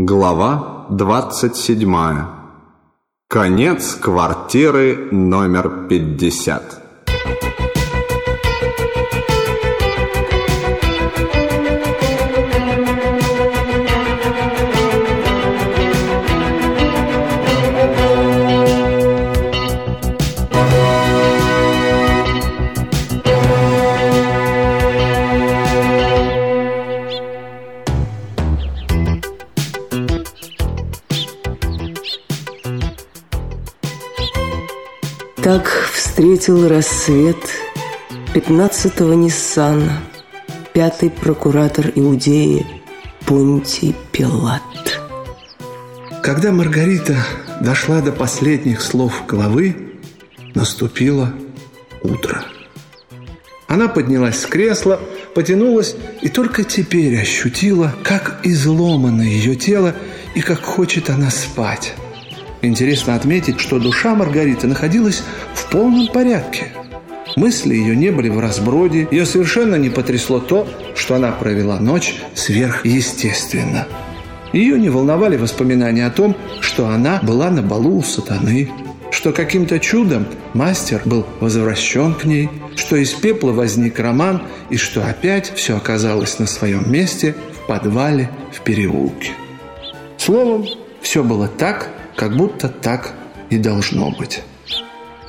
Глава 27. Конец квартиры номер 50. Встретил рассвет пятнадцатого Ниссана пятый прокуратор Иудеи Понтий Пилат. Когда Маргарита дошла до последних слов главы, наступило утро. Она поднялась с кресла, потянулась и только теперь ощутила, как изломано ее тело и как хочет она спать. Интересно отметить, что душа Маргариты находилась в полном порядке. Мысли ее не были в разброде, ее совершенно не потрясло то, что она провела ночь сверхъестественно. Ее не волновали воспоминания о том, что она была на балу у сатаны, что каким-то чудом мастер был возвращен к ней, что из пепла возник роман и что опять все оказалось на своем месте в подвале в переулке. Словом, все было так, как будто так и должно быть.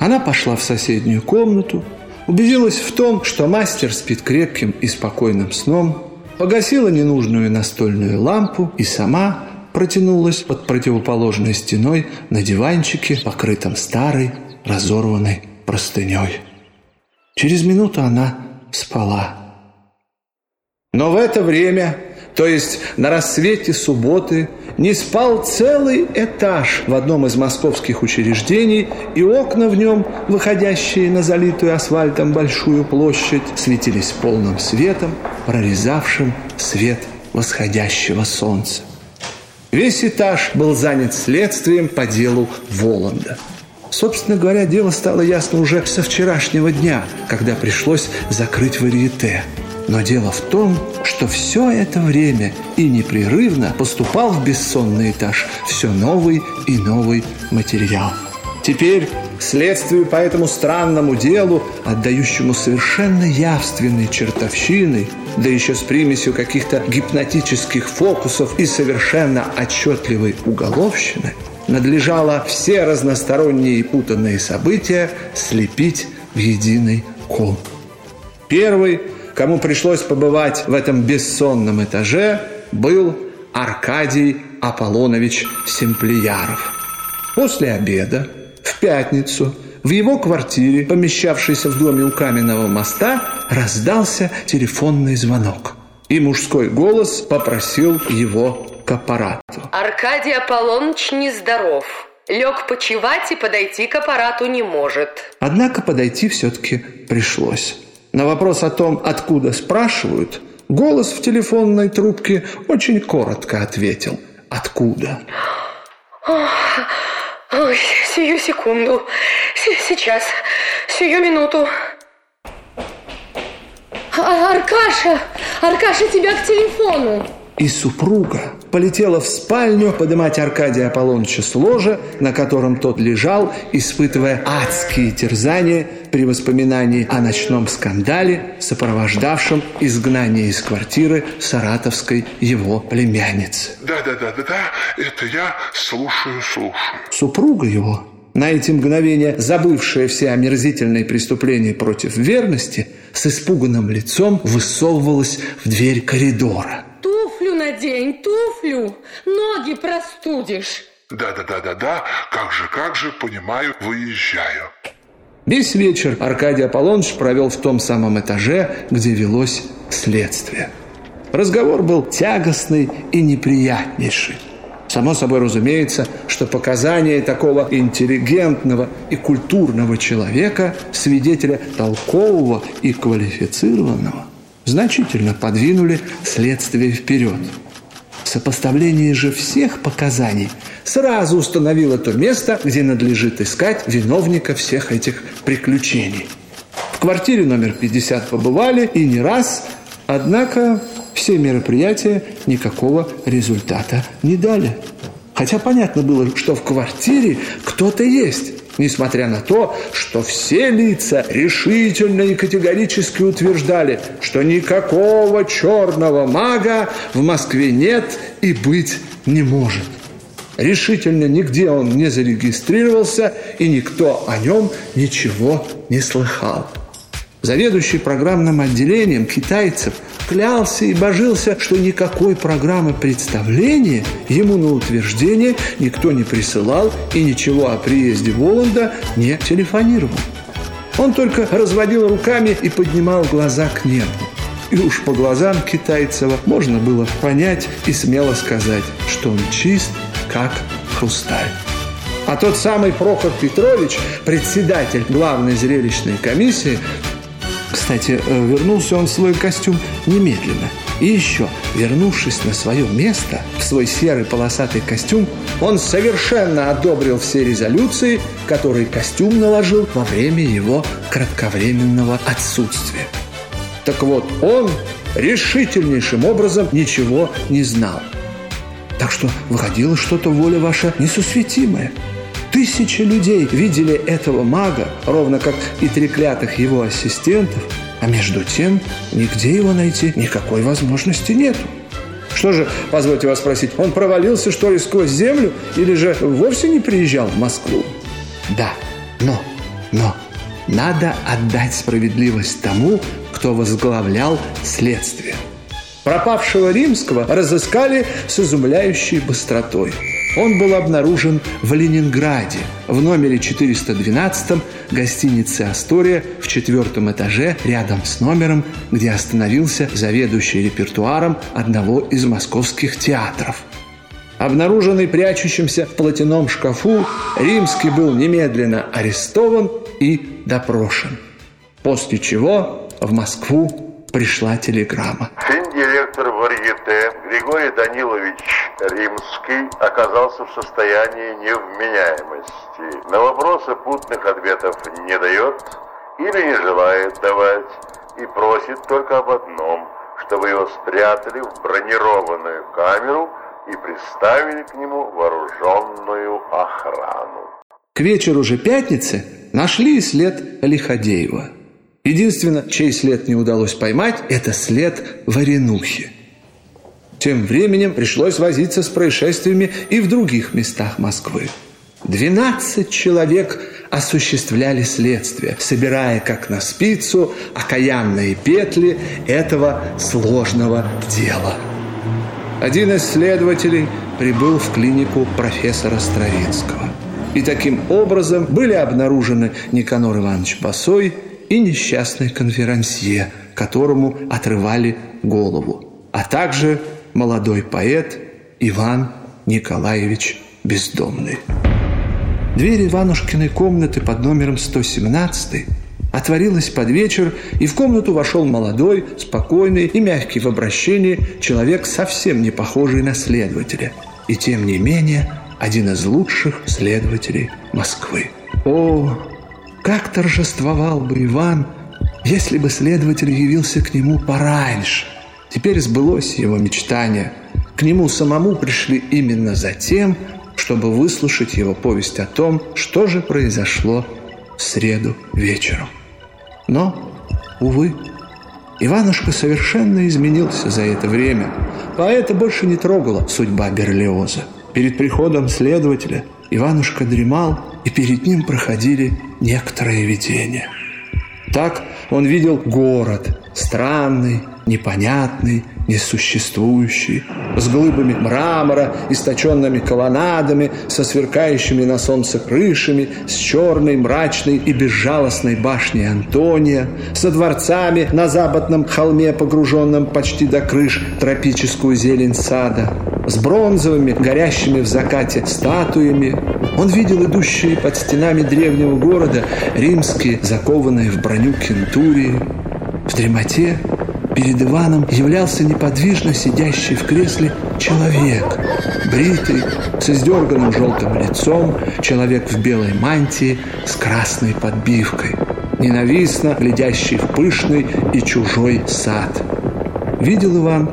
Она пошла в соседнюю комнату, убедилась в том, что мастер спит крепким и спокойным сном, погасила ненужную настольную лампу и сама протянулась под противоположной стеной на диванчике, покрытом старой, разорванной простыней. Через минуту она спала. Но в это время то есть на рассвете субботы, не спал целый этаж в одном из московских учреждений, и окна в нем, выходящие на залитую асфальтом большую площадь, светились полным светом, прорезавшим свет восходящего солнца. Весь этаж был занят следствием по делу Воланда. Собственно говоря, дело стало ясно уже со вчерашнего дня, когда пришлось закрыть варьете – но дело в том, что все это время и непрерывно поступал в бессонный этаж все новый и новый материал. Теперь следствию по этому странному делу, отдающему совершенно явственной чертовщиной, да еще с примесью каких-то гипнотических фокусов и совершенно отчетливой уголовщины, надлежало все разносторонние и путанные события слепить в единый ком. Первый – кому пришлось побывать в этом бессонном этаже, был Аркадий Аполлонович Семплияров. После обеда, в пятницу, в его квартире, помещавшейся в доме у Каменного моста, раздался телефонный звонок. И мужской голос попросил его к аппарату. Аркадий Аполлоныч нездоров. Лег почевать и подойти к аппарату не может. Однако подойти все-таки пришлось. На вопрос о том, откуда спрашивают, голос в телефонной трубке очень коротко ответил «Откуда?». Ой, сию секунду. Сейчас. Сию минуту. А, Аркаша! Аркаша, тебя к телефону! И супруга полетела в спальню поднимать Аркадия Аполлоныча с ложа, на котором тот лежал, испытывая адские терзания при воспоминании о ночном скандале, сопровождавшем изгнание из квартиры саратовской его племянницы. Да-да-да-да-да, это я слушаю, слушаю. Супруга его, на эти мгновения забывшая все омерзительные преступления против верности, с испуганным лицом высовывалась в дверь коридора – надень туфлю, ноги простудишь. Да-да-да-да-да, как же, как же, понимаю, выезжаю. Весь вечер Аркадий Аполлоныч провел в том самом этаже, где велось следствие. Разговор был тягостный и неприятнейший. Само собой разумеется, что показания такого интеллигентного и культурного человека, свидетеля толкового и квалифицированного, значительно подвинули следствие вперед. Сопоставление же всех показаний сразу установило то место, где надлежит искать виновника всех этих приключений. В квартире номер 50 побывали и не раз, однако все мероприятия никакого результата не дали. Хотя понятно было, что в квартире кто-то есть, несмотря на то, что все лица решительно и категорически утверждали, что никакого черного мага в Москве нет и быть не может. Решительно нигде он не зарегистрировался, и никто о нем ничего не слыхал. Заведующий программным отделением китайцев клялся и божился, что никакой программы представления ему на утверждение никто не присылал и ничего о приезде Воланда не телефонировал. Он только разводил руками и поднимал глаза к небу. И уж по глазам Китайцева можно было понять и смело сказать, что он чист, как хрусталь. А тот самый Прохор Петрович, председатель главной зрелищной комиссии, кстати, э, вернулся он в свой костюм немедленно. И еще, вернувшись на свое место, в свой серый полосатый костюм, он совершенно одобрил все резолюции, которые костюм наложил во время его кратковременного отсутствия. Так вот, он решительнейшим образом ничего не знал. Так что выходило что-то воля ваша несусветимая – Тысячи людей видели этого мага, ровно как и треклятых его ассистентов, а между тем нигде его найти никакой возможности нету. Что же, позвольте вас спросить, он провалился, что ли, сквозь землю или же вовсе не приезжал в Москву? Да, но, но, надо отдать справедливость тому, кто возглавлял следствие. Пропавшего римского разыскали с изумляющей быстротой – он был обнаружен в Ленинграде, в номере 412 гостиницы «Астория» в четвертом этаже, рядом с номером, где остановился заведующий репертуаром одного из московских театров. Обнаруженный прячущимся в платяном шкафу, Римский был немедленно арестован и допрошен. После чего в Москву пришла телеграмма. Финдиректор Варьете Григорий Данилович Римский оказался в состоянии невменяемости. На вопросы путных ответов не дает или не желает давать и просит только об одном, чтобы его спрятали в бронированную камеру и приставили к нему вооруженную охрану. К вечеру же пятницы нашли след Лиходеева. Единственное, чей след не удалось поймать, это след Варенухи. Тем временем пришлось возиться с происшествиями и в других местах Москвы. 12 человек осуществляли следствие, собирая как на спицу окаянные петли этого сложного дела. Один из следователей прибыл в клинику профессора Стравинского. И таким образом были обнаружены Никанор Иванович Басой и несчастный конферансье, которому отрывали голову, а также молодой поэт Иван Николаевич Бездомный. Дверь Иванушкиной комнаты под номером 117 отворилась под вечер, и в комнату вошел молодой, спокойный и мягкий в обращении человек, совсем не похожий на следователя, и тем не менее один из лучших следователей Москвы. О, как торжествовал бы Иван, если бы следователь явился к нему пораньше – Теперь сбылось его мечтание. К нему самому пришли именно за тем, чтобы выслушать его повесть о том, что же произошло в среду вечером. Но, увы, Иванушка совершенно изменился за это время. Поэта больше не трогала судьба Берлиоза. Перед приходом следователя Иванушка дремал, и перед ним проходили некоторые видения. Так он видел город, странный, непонятный, несуществующий, с глыбами мрамора, источенными колоннадами, со сверкающими на солнце крышами, с черной, мрачной и безжалостной башней Антония, со дворцами на западном холме, погруженном почти до крыш тропическую зелень сада, с бронзовыми, горящими в закате статуями. Он видел идущие под стенами древнего города римские, закованные в броню кентурии. В дремоте Перед Иваном являлся неподвижно сидящий в кресле человек, бритый, с издерганным желтым лицом, человек в белой мантии с красной подбивкой, ненавистно глядящий в пышный и чужой сад. Видел Иван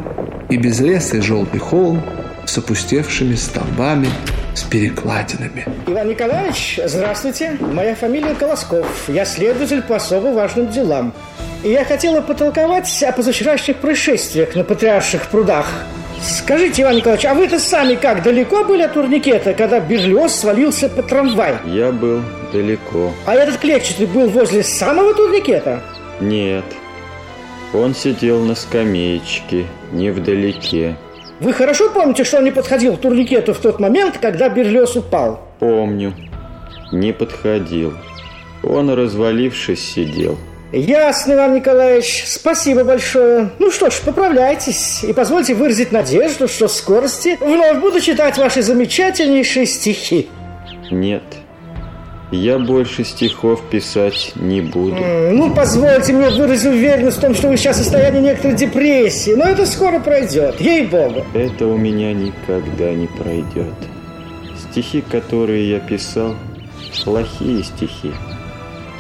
и безлесый желтый холм с опустевшими столбами, с перекладинами. Иван Николаевич, здравствуйте. Моя фамилия Колосков. Я следователь по особо важным делам. Я хотела потолковать о позавчерашних происшествиях на Патриарших прудах. Скажите, Иван Николаевич, а вы-то сами как, далеко были от турникета, когда Берлиоз свалился по трамвай? Я был далеко. А этот клетчатый был возле самого турникета? Нет. Он сидел на скамеечке, невдалеке. Вы хорошо помните, что он не подходил к турникету в тот момент, когда Берлиоз упал? Помню. Не подходил. Он, развалившись, сидел. Ясно, Иван Николаевич. Спасибо большое. Ну что ж, поправляйтесь. И позвольте выразить надежду, что в скорости вновь буду читать ваши замечательнейшие стихи. Нет. Я больше стихов писать не буду. Ну, позвольте мне выразить уверенность в том, что вы сейчас в состоянии некоторой депрессии. Но это скоро пройдет, ей-богу. Это у меня никогда не пройдет. Стихи, которые я писал, плохие стихи.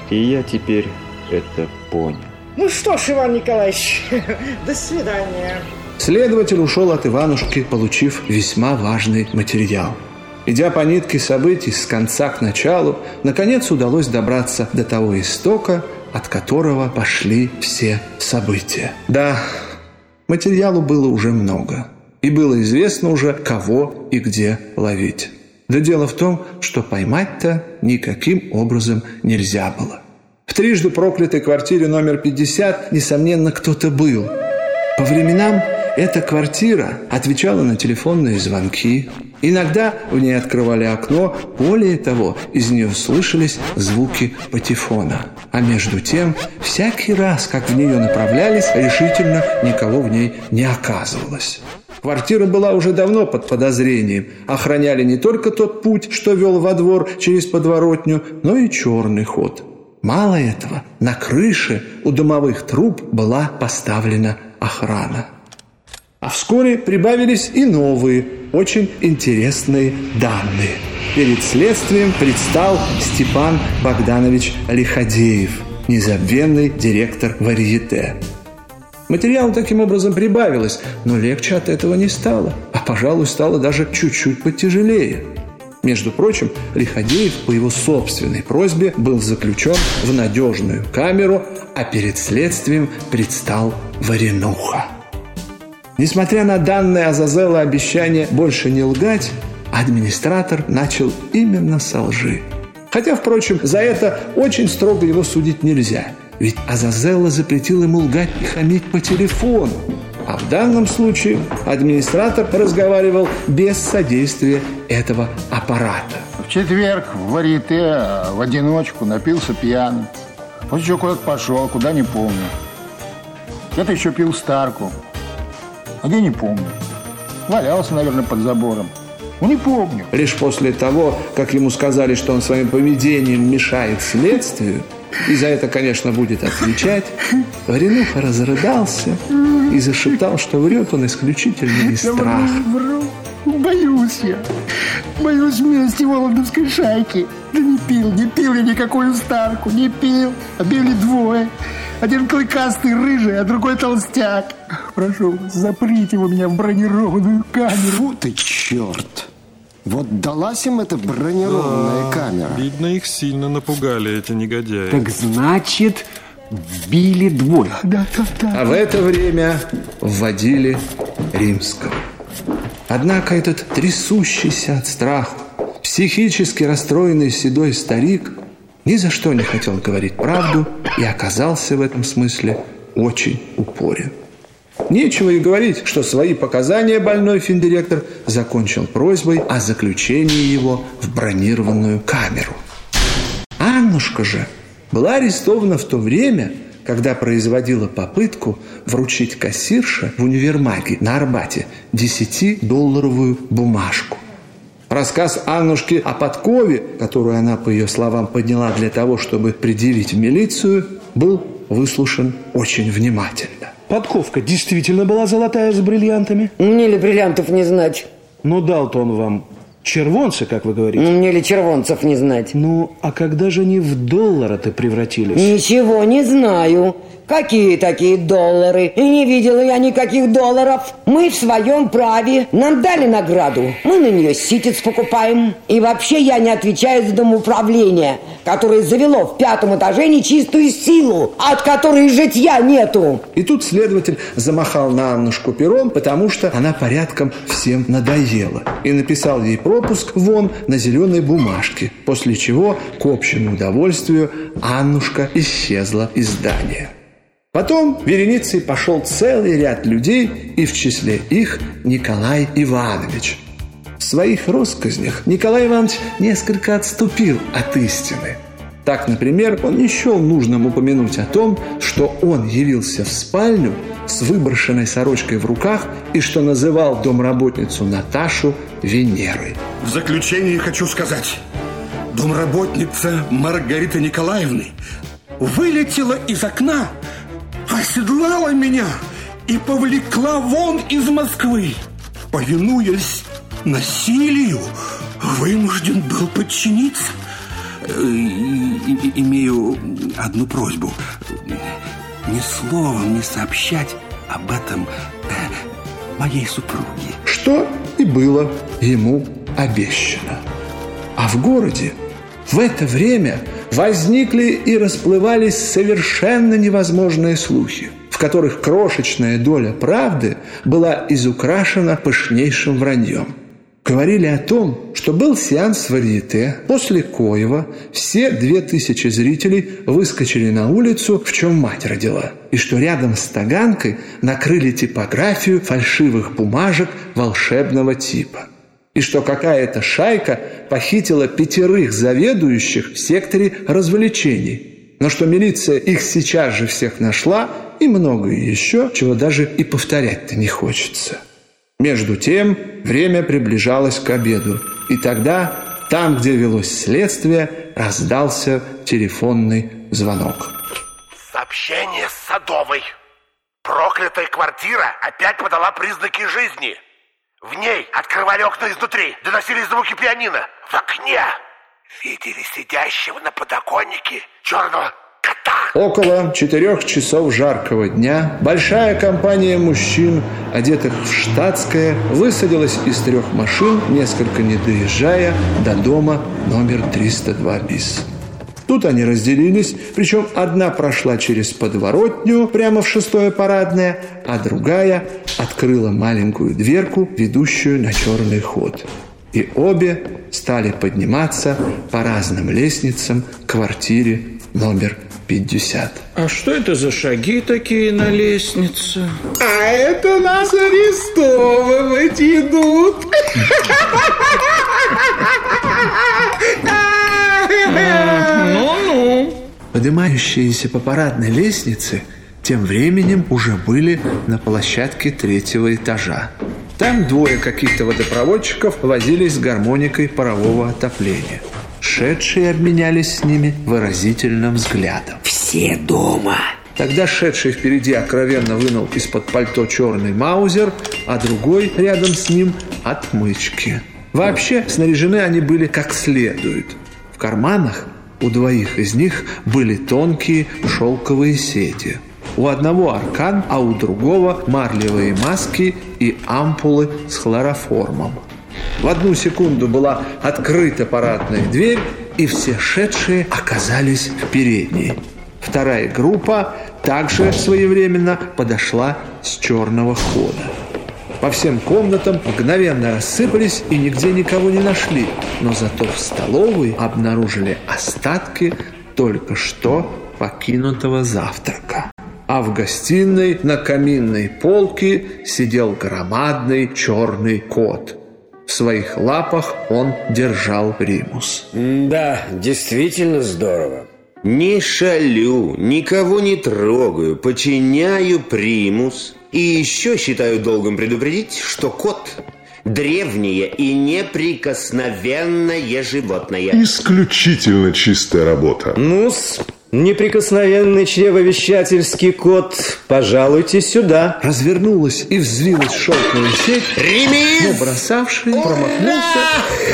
И я теперь это понял. Ну что ж, Иван Николаевич, до свидания. Следователь ушел от Иванушки, получив весьма важный материал. Идя по нитке событий с конца к началу, наконец удалось добраться до того истока, от которого пошли все события. Да, материалу было уже много. И было известно уже, кого и где ловить. Да дело в том, что поймать-то никаким образом нельзя было. Трижды проклятой квартире номер 50, несомненно, кто-то был. По временам эта квартира отвечала на телефонные звонки. Иногда в ней открывали окно, более того, из нее слышались звуки патефона. А между тем, всякий раз, как в нее направлялись, решительно никого в ней не оказывалось. Квартира была уже давно под подозрением. Охраняли не только тот путь, что вел во двор через подворотню, но и черный ход. Мало этого, на крыше у домовых труб была поставлена охрана. А вскоре прибавились и новые, очень интересные данные. Перед следствием предстал Степан Богданович Лиходеев, незабвенный директор варьете. Материал таким образом прибавилось, но легче от этого не стало, а, пожалуй, стало даже чуть-чуть потяжелее – между прочим, Лиходеев по его собственной просьбе был заключен в надежную камеру, а перед следствием предстал Варенуха. Несмотря на данное Азазела обещание больше не лгать, администратор начал именно со лжи. Хотя, впрочем, за это очень строго его судить нельзя. Ведь Азазелла запретил ему лгать и хамить по телефону. А в данном случае администратор разговаривал без содействия этого аппарата. В четверг в варите в одиночку напился пьяным. После чего куда-то пошел, куда не помню. Где-то еще пил старку. А где не помню. Валялся, наверное, под забором. Ну, не помню. Лишь после того, как ему сказали, что он своим поведением мешает следствию, и за это, конечно, будет отвечать, Варенуха разрыдался и зашептал, что врет он исключительно из страха. Вру, вру. Боюсь я. Боюсь мести Володовской шайки. Да не пил, не пил я никакую старку, не пил. А били двое. Один клыкастый рыжий, а другой толстяк. Прошу вас, заприте вы меня в бронированную камеру. Фу ты, черт! Вот далась им эта бронированная камера. Видно, их сильно напугали эти негодяи. Так значит, били двое. Да, да, да. А в это время вводили римского. Однако этот трясущийся от страха, психически расстроенный седой старик ни за что не хотел говорить правду и оказался в этом смысле очень упорен. Нечего и говорить, что свои показания больной финдиректор закончил просьбой о заключении его в бронированную камеру. Аннушка же была арестована в то время, когда производила попытку вручить кассирше в универмаге на Арбате 10-долларовую бумажку. Рассказ Аннушки о подкове, которую она, по ее словам, подняла для того, чтобы предъявить в милицию, был выслушан очень внимательно. Подковка действительно была золотая с бриллиантами? Мне ли бриллиантов не знать? Ну, дал-то он вам червонцы, как вы говорите. Мне ли червонцев не знать? Ну, а когда же они в доллары-то превратились? Ничего не знаю. Какие такие доллары? И не видела я никаких долларов. Мы в своем праве. Нам дали награду. Мы на нее ситец покупаем. И вообще я не отвечаю за домоуправление, которое завело в пятом этаже нечистую силу, от которой житья нету. И тут следователь замахал на Аннушку пером, потому что она порядком всем надоела. И написал ей пропуск вон на зеленой бумажке, после чего, к общему удовольствию, Аннушка исчезла из здания. Потом вереницей пошел целый ряд людей, и в числе их Николай Иванович. В своих россказнях Николай Иванович несколько отступил от истины. Так, например, он не счел нужным упомянуть о том, что он явился в спальню с выброшенной сорочкой в руках и что называл домработницу Наташу Венерой. В заключение хочу сказать, домработница Маргарита Николаевны вылетела из окна оседлала меня и повлекла вон из Москвы. Повинуясь насилию, вынужден был подчиниться. Э, имею одну просьбу. Ни словом не сообщать об этом э, моей супруге. Что и было ему обещано. А в городе в это время возникли и расплывались совершенно невозможные слухи, в которых крошечная доля правды была изукрашена пышнейшим враньем. Говорили о том, что был сеанс варьете, после коего все две тысячи зрителей выскочили на улицу, в чем мать родила, и что рядом с таганкой накрыли типографию фальшивых бумажек волшебного типа – и что какая-то шайка похитила пятерых заведующих в секторе развлечений, но что милиция их сейчас же всех нашла и многое еще, чего даже и повторять-то не хочется. Между тем время приближалось к обеду, и тогда там, где велось следствие, раздался телефонный звонок. Сообщение с Садовой. Проклятая квартира опять подала признаки жизни. В ней открывали окна изнутри, доносились звуки пианино. В окне видели сидящего на подоконнике черного кота. Около четырех часов жаркого дня большая компания мужчин, одетых в штатское, высадилась из трех машин, несколько не доезжая до дома номер 302 БИС. Тут они разделились, причем одна прошла через подворотню прямо в шестое парадное, а другая открыла маленькую дверку, ведущую на черный ход. И обе стали подниматься по разным лестницам к квартире номер 50. А что это за шаги такие на лестнице? А это нас арестовывать идут. Поднимающиеся по парадной лестнице тем временем уже были на площадке третьего этажа. Там двое каких-то водопроводчиков возились с гармоникой парового отопления. Шедшие обменялись с ними выразительным взглядом. «Все дома!» Тогда шедший впереди откровенно вынул из-под пальто черный маузер, а другой рядом с ним отмычки. Вообще, снаряжены они были как следует. В карманах у двоих из них были тонкие шелковые сети. У одного аркан, а у другого марлевые маски и ампулы с хлороформом. В одну секунду была открыта парадная дверь, и все шедшие оказались в передней. Вторая группа также своевременно подошла с черного хода. По всем комнатам мгновенно рассыпались и нигде никого не нашли. Но зато в столовой обнаружили остатки только что покинутого завтрака. А в гостиной на каминной полке сидел громадный черный кот. В своих лапах он держал примус. Да, действительно здорово. Не шалю, никого не трогаю, подчиняю примус. И еще считаю долгом предупредить, что кот – древнее и неприкосновенное животное. Исключительно чистая работа. ну Неприкосновенный чревовещательский кот, пожалуйте сюда. Развернулась и взвилась шелковая сеть. Ремис! Но бросавший промахнулся.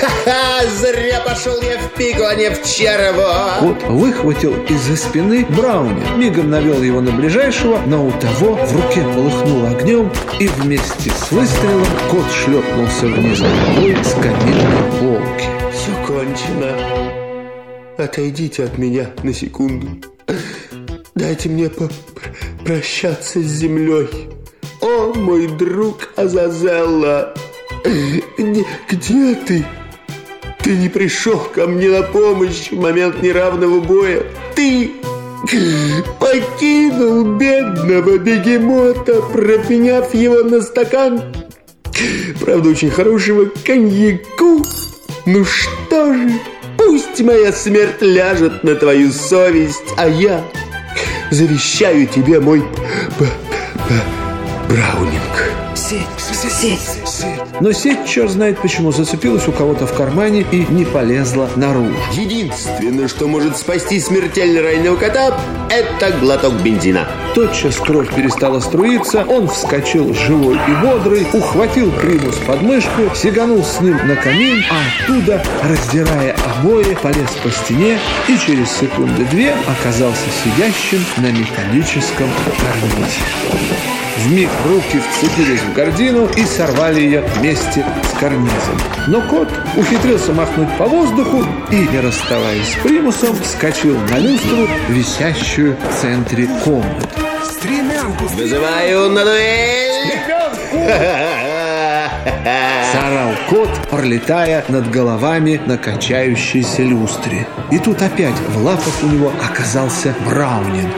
Ха-ха! Зря пошел я в пику, а не в черво. Кот выхватил из-за спины Брауни, мигом навел его на ближайшего, но у того в руке полыхнуло огнем, и вместе с выстрелом кот шлепнулся вниз головой с каминной полки. Все кончено. Отойдите от меня на секунду. Дайте мне прощаться с землей. О, мой друг Азазелла! Где, ты? Ты не пришел ко мне на помощь в момент неравного боя. Ты покинул бедного бегемота, пропеняв его на стакан, правда, очень хорошего коньяку. Ну что же, пусть моя смерть ляжет на твою совесть, а я завещаю тебе мой Браунинг. Сеть, сеть. Но сеть, черт знает почему, зацепилась у кого-то в кармане и не полезла наружу. Единственное, что может спасти смертельно раненого кота, это глоток бензина. Тотчас кровь перестала струиться, он вскочил живой и бодрый, ухватил примус под мышку, сиганул с ним на камин, а оттуда, раздирая обои, полез по стене и через секунды две оказался сидящим на металлическом карнизе. Вмиг руки вцепились в гордину и сорвали ее вместе с карнизом. Но кот ухитрился махнуть по воздуху и, не расставаясь с примусом, вскочил на люстру, висящую в центре комнаты. Вызываю на дуэль! Заорал кот, пролетая над головами на качающейся люстре. И тут опять в лапах у него оказался Браунинг.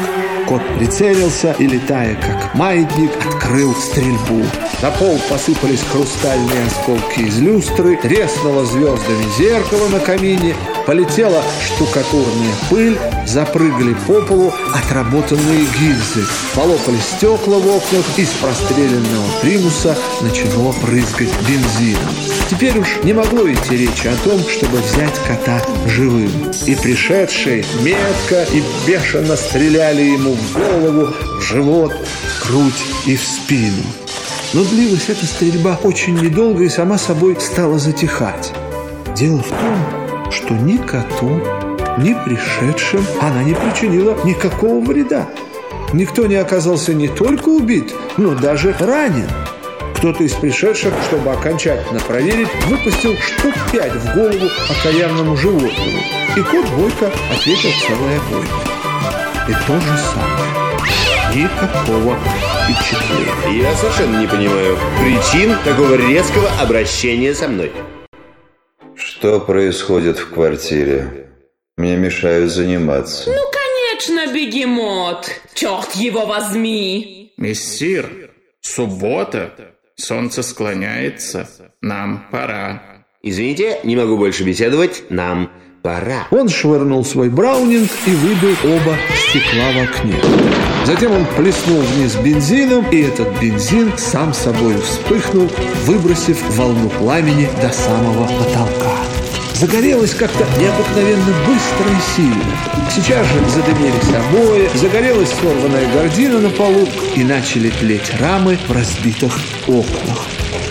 Кот прицелился и, летая как маятник, открыл стрельбу. На пол посыпались хрустальные осколки из люстры, треснуло звездами зеркало на камине, полетела штукатурная пыль, запрыгали по полу отработанные гильзы, полопали стекла в окнах, из простреленного примуса начало прыскать бензином. Теперь уж не могло идти речи о том, чтобы взять кота живым. И пришедшие метко и бешено стреляли ему в голову, в живот, в грудь и в спину. Но длилась эта стрельба очень недолго и сама собой стала затихать. Дело в том, что ни коту, ни пришедшим она не причинила никакого вреда. Никто не оказался не только убит, но даже ранен. Кто-то из пришедших, чтобы окончательно проверить, выпустил штук пять в голову окаянному животному. И кот Бойко ответил целой огонь. И то же самое. Никакого впечатления. Я совершенно не понимаю причин такого резкого обращения со мной. Что происходит в квартире? Мне мешают заниматься. Ну, конечно, бегемот. Черт его возьми. Мессир, суббота. Солнце склоняется. Нам пора. Извините, не могу больше беседовать. Нам пора. Он швырнул свой браунинг и выбил оба стекла в окне. Затем он плеснул вниз бензином, и этот бензин сам собой вспыхнул, выбросив волну пламени до самого потолка. Загорелось как-то необыкновенно быстро и сильно. Сейчас же задымились обои, загорелась сорванная гордина на полу и начали тлеть рамы в разбитых окнах.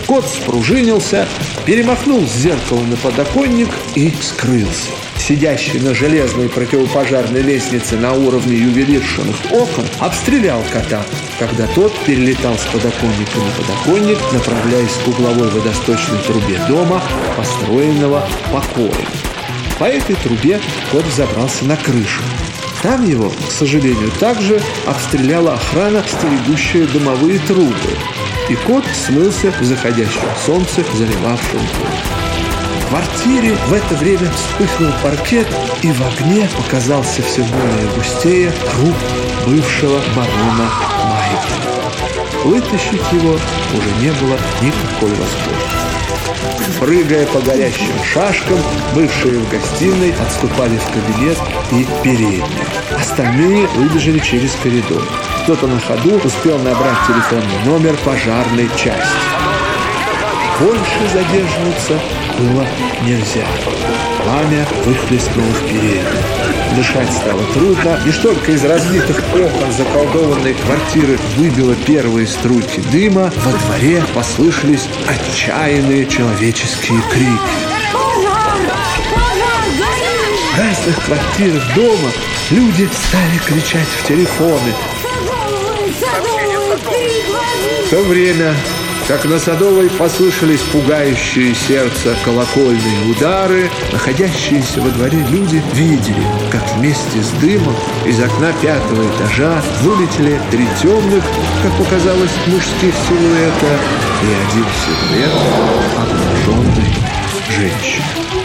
Кот спружинился, перемахнул с зеркала на подоконник и скрылся. Сидящий на железной противопожарной лестнице на уровне ювелиршиных окон обстрелял кота, когда тот перелетал с подоконника на подоконник, направляясь к угловой водосточной трубе дома, построенного покоем. По этой трубе кот забрался на крышу. Там его, к сожалению, также обстреляла охрана, стерегущая домовые трубы. И кот смылся в заходящем солнце, заливавшем. В квартире в это время вспыхнул паркет, и в огне показался все более густее труп бывшего барона Майкла. Вытащить его уже не было никакой возможности. Прыгая по горящим шашкам, бывшие в гостиной отступали в кабинет и переднюю. Остальные выбежали через коридор. Кто-то на ходу успел набрать телефонный номер пожарной части. Больше задерживаться было нельзя. Пламя выхлестнуло в переднюю. Дышать стало трудно. Лишь только из разбитых окон заколдованной квартиры выбило первые струйки дыма, во дворе послышались отчаянные человеческие крики. В разных квартирах дома люди стали кричать в телефоны. В то время как на Садовой послышались пугающие сердце колокольные удары, находящиеся во дворе люди видели, как вместе с дымом из окна пятого этажа вылетели три темных, как показалось, мужских силуэта и один силуэт обнаженной женщины.